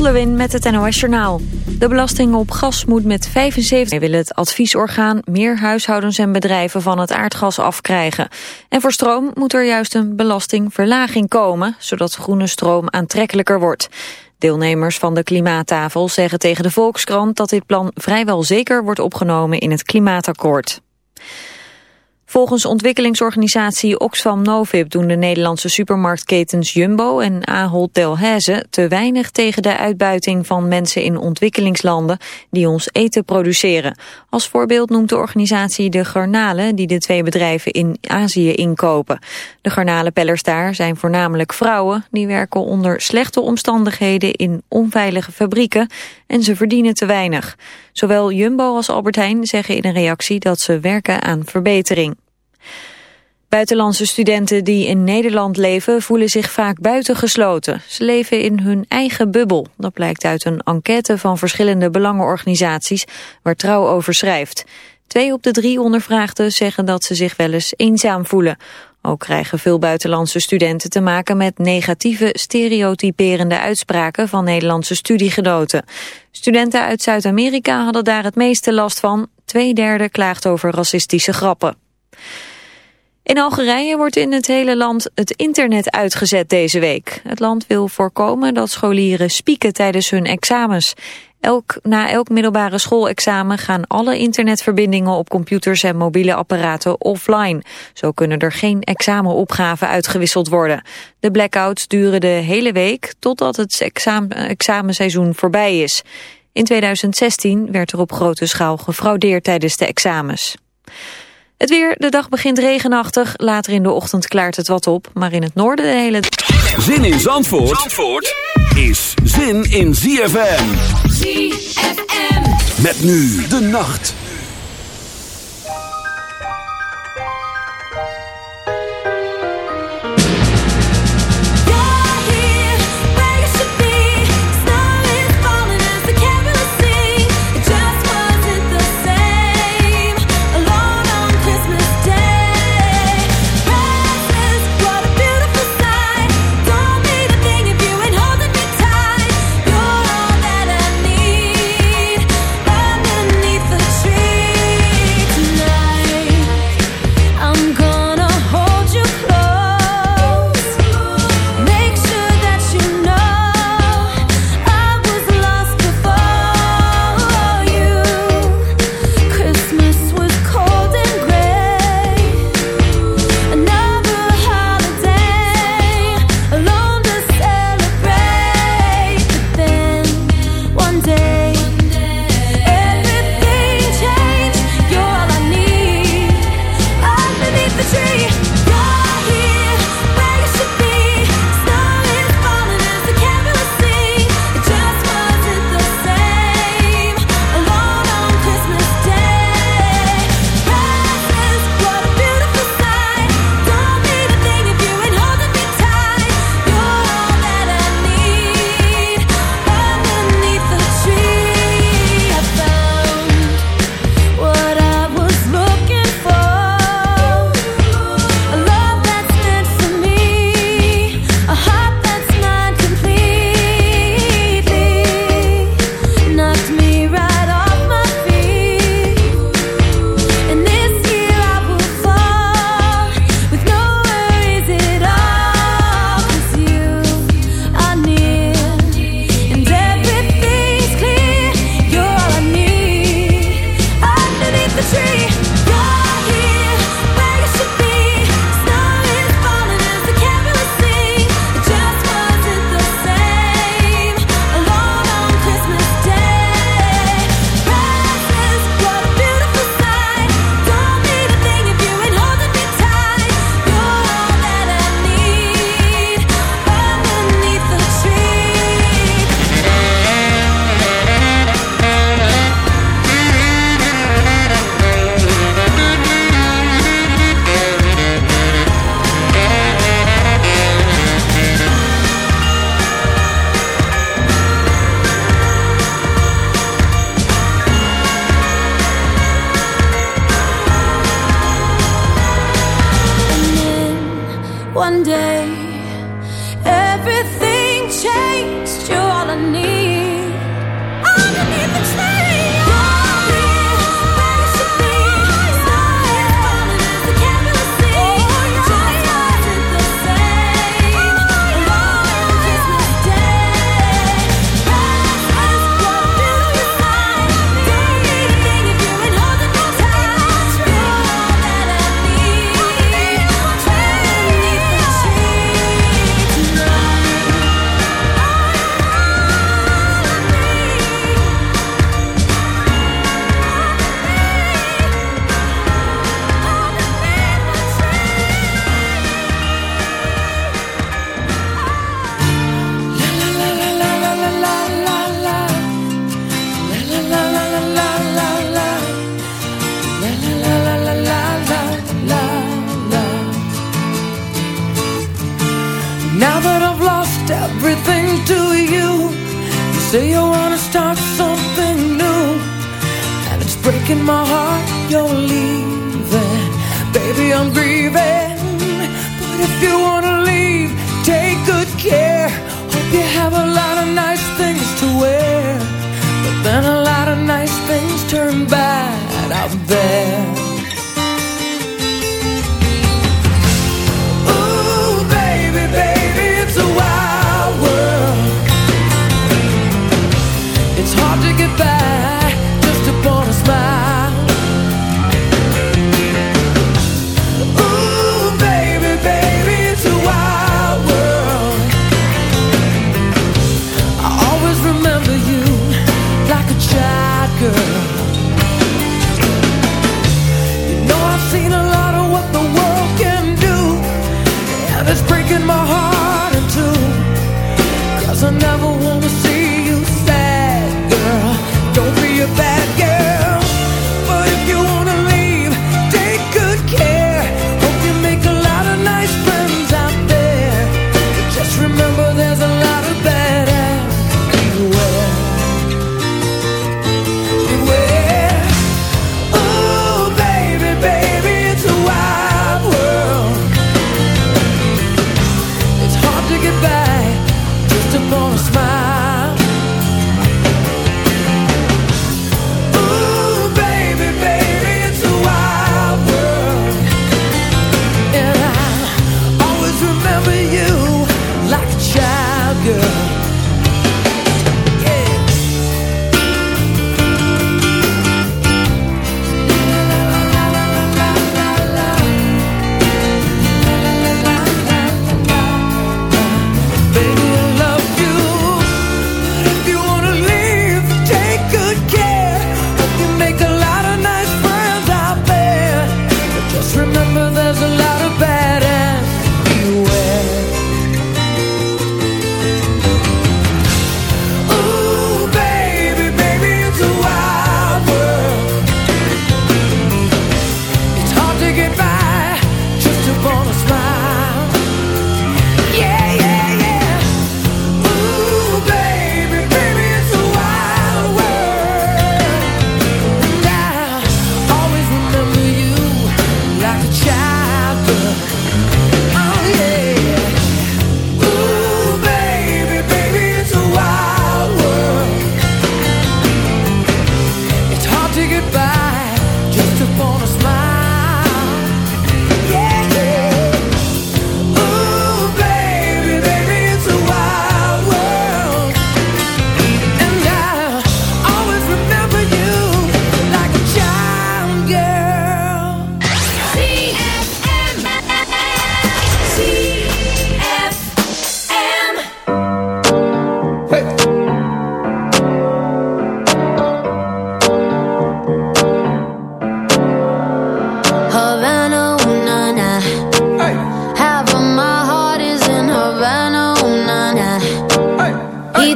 Lewin met het NOS Journaal. De belasting op gas moet met 75... wil het adviesorgaan meer huishoudens en bedrijven van het aardgas afkrijgen. En voor stroom moet er juist een belastingverlaging komen... zodat groene stroom aantrekkelijker wordt. Deelnemers van de klimaattafel zeggen tegen de Volkskrant... dat dit plan vrijwel zeker wordt opgenomen in het klimaatakkoord. Volgens ontwikkelingsorganisatie Oxfam Novib doen de Nederlandse supermarktketens Jumbo en Ahold Delhaize te weinig tegen de uitbuiting van mensen in ontwikkelingslanden die ons eten produceren. Als voorbeeld noemt de organisatie de garnalen die de twee bedrijven in Azië inkopen. De garnalenpellers daar zijn voornamelijk vrouwen die werken onder slechte omstandigheden in onveilige fabrieken en ze verdienen te weinig. Zowel Jumbo als Albert Heijn zeggen in een reactie dat ze werken aan verbetering. Buitenlandse studenten die in Nederland leven voelen zich vaak buitengesloten. Ze leven in hun eigen bubbel. Dat blijkt uit een enquête van verschillende belangenorganisaties waar Trouw over schrijft. Twee op de drie ondervraagden zeggen dat ze zich wel eens eenzaam voelen. Ook krijgen veel buitenlandse studenten te maken met negatieve, stereotyperende uitspraken van Nederlandse studiegenoten. Studenten uit Zuid-Amerika hadden daar het meeste last van. Tweederde klaagt over racistische grappen. In Algerije wordt in het hele land het internet uitgezet deze week. Het land wil voorkomen dat scholieren spieken tijdens hun examens. Elk, na elk middelbare schoolexamen gaan alle internetverbindingen op computers en mobiele apparaten offline. Zo kunnen er geen examenopgaven uitgewisseld worden. De blackouts duren de hele week totdat het examen, examenseizoen voorbij is. In 2016 werd er op grote schaal gefraudeerd tijdens de examens. Het weer, de dag begint regenachtig. Later in de ochtend klaart het wat op. Maar in het noorden de hele... Zin in Zandvoort, Zandvoort is zin in ZFM. ZFM. Met nu de nacht.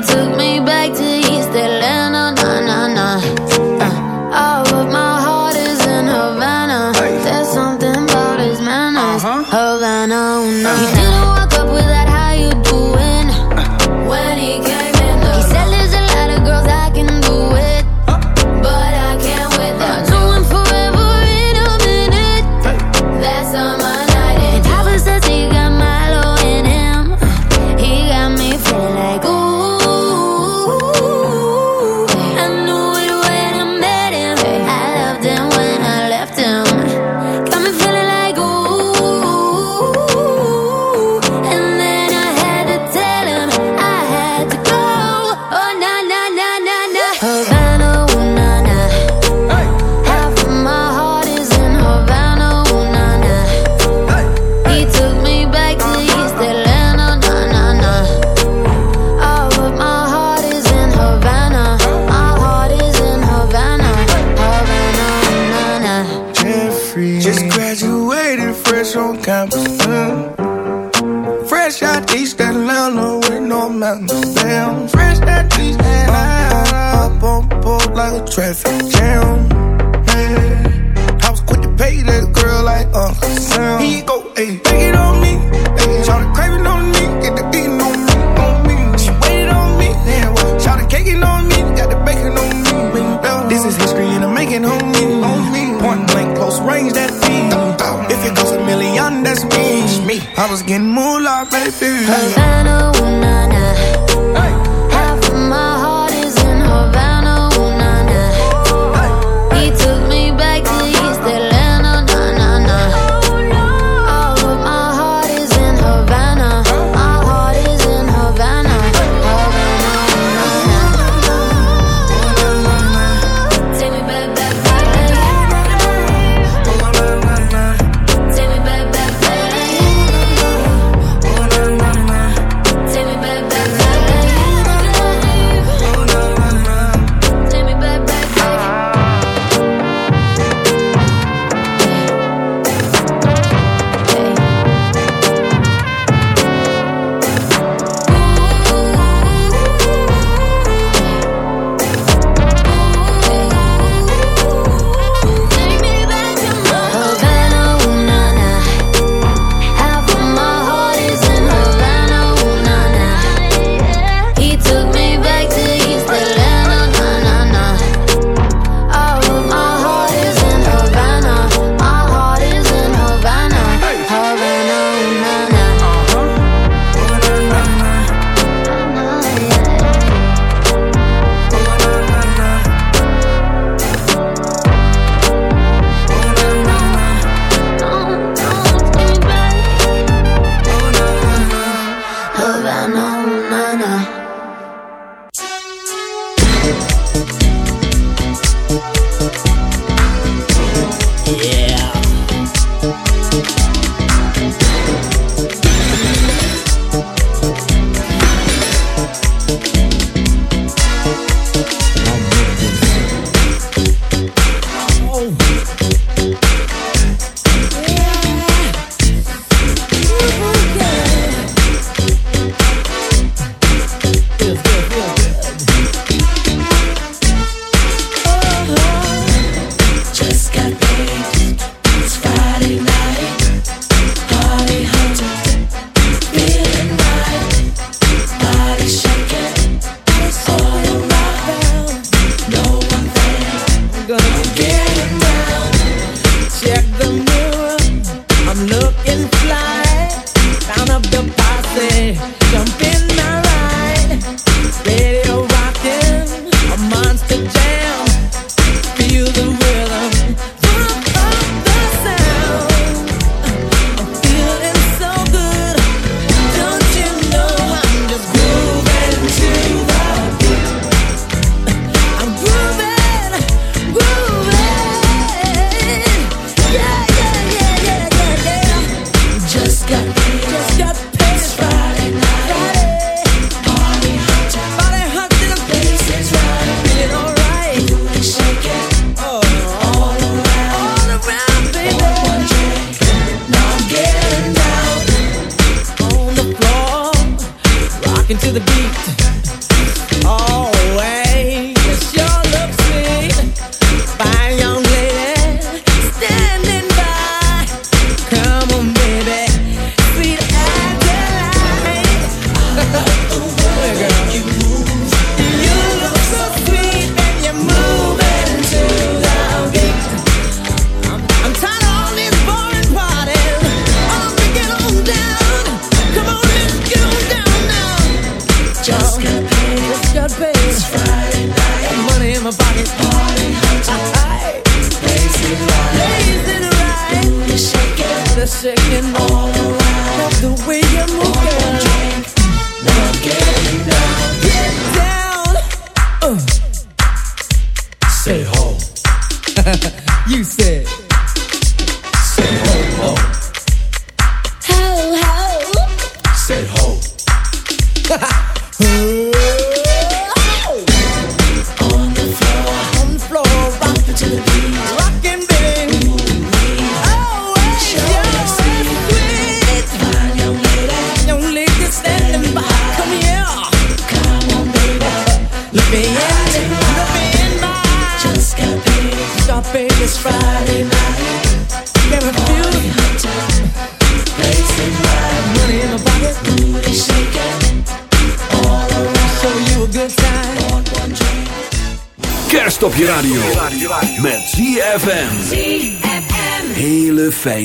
took me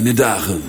fijne dagen.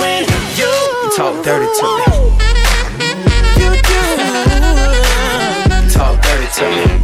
when you, you talk dirty to me. You do. Talk dirty to me.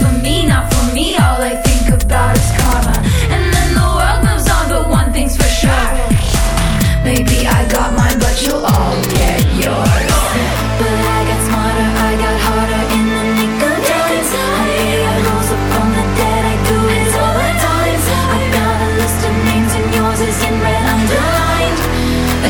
me, not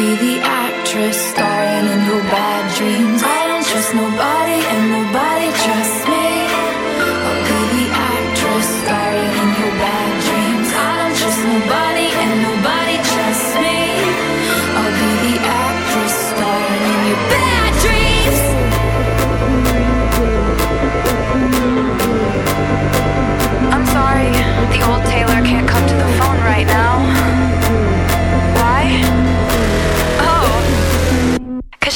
Be the actress starring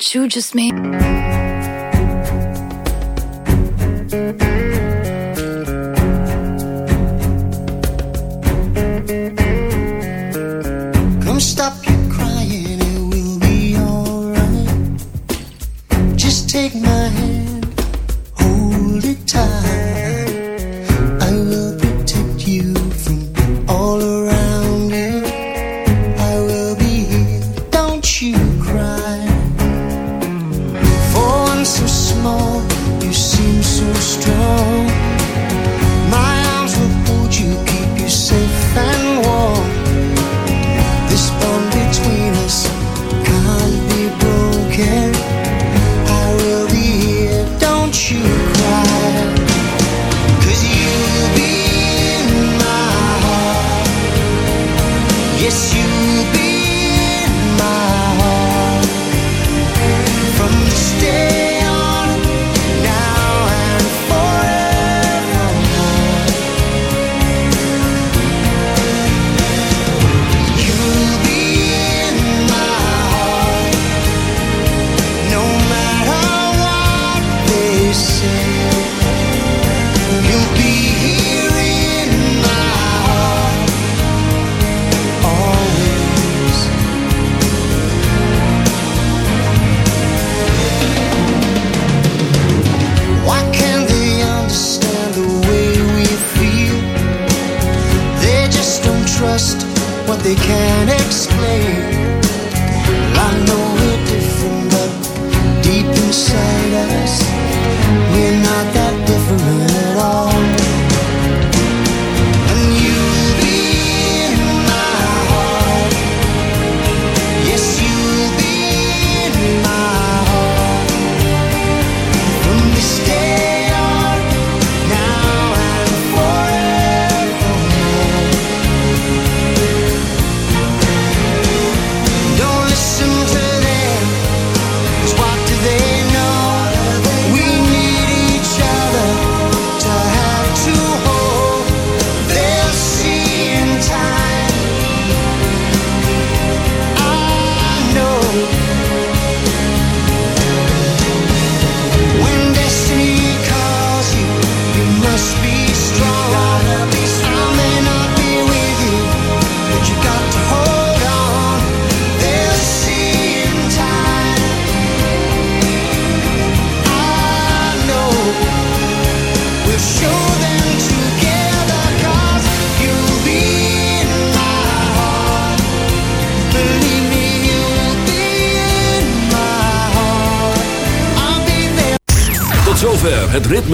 what you just made.